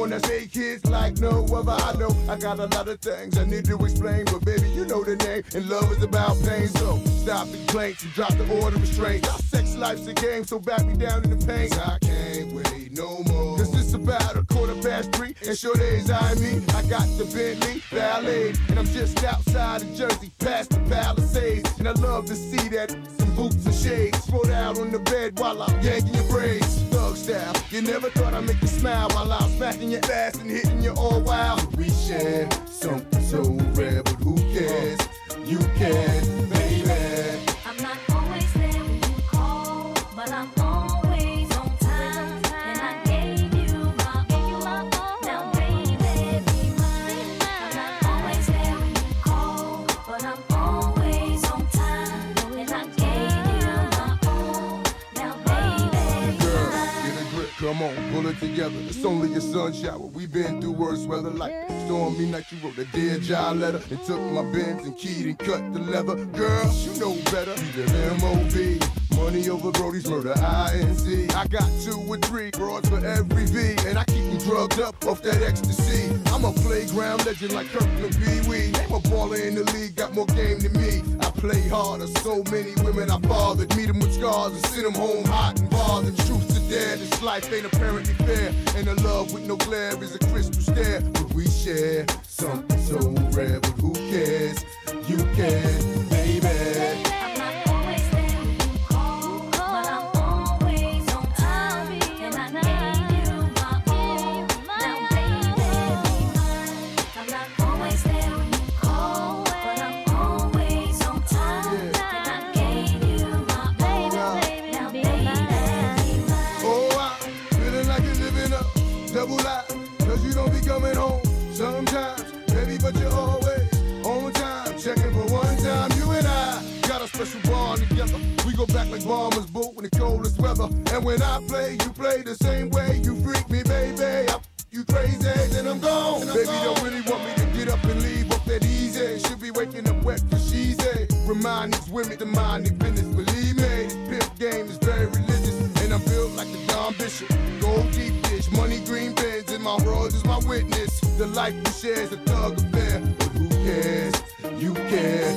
one that's eight kids like no other. I know I got a lot of things I need to explain, but baby, you know the name. And love is about pain, so stop the complaints and drop the order of restraint. Our sex life's a game, so back me down in the pain. I can't wait no more. Cause it's about a quarter past three, and sure days I me. I got the Bentley Ballet, and I'm just outside of Jersey, past the Palisades. And I love to see that some boots and shades spread out on the bed while I'm yanking your braids. You never thought I'd make you smile while I was smacking your ass and hitting you all wild. We share something come on, pull it together. It's only a sun shower. we been through worse weather like stormy night. You wrote a Dear John letter and took my bins and keyed and cut the leather. Girl, you know better. Live MOB. Money over Brody's murder, INC. I got two or three broads for every V, and I keep them drugged up off that ecstasy. I'm a playground legend like Kirkland Pee Wee. Name a baller in the league, got more game than me. I play harder, so many women I fathered. Meet them with scars and send them home hot and bothered. Truth to life ain't apparently fair. And a love with no glare is a crystal stare. But we share something so rare, but who cares? Go back like bombers boot in the coldest weather. And when I play, you play the same way. You freak me, baby. I f- you crazy, then I'm gone. And Baby, don't really want me to get up and leave off that easy. Should be waking up wet for she's a. Remind these women to mind their business. Believe me, this pimp game is very religious. And I'm built like the Don Bishop. Gold deep dish, money green bins, and my world is my witness. The life we share is a thug affair. But who cares? You care,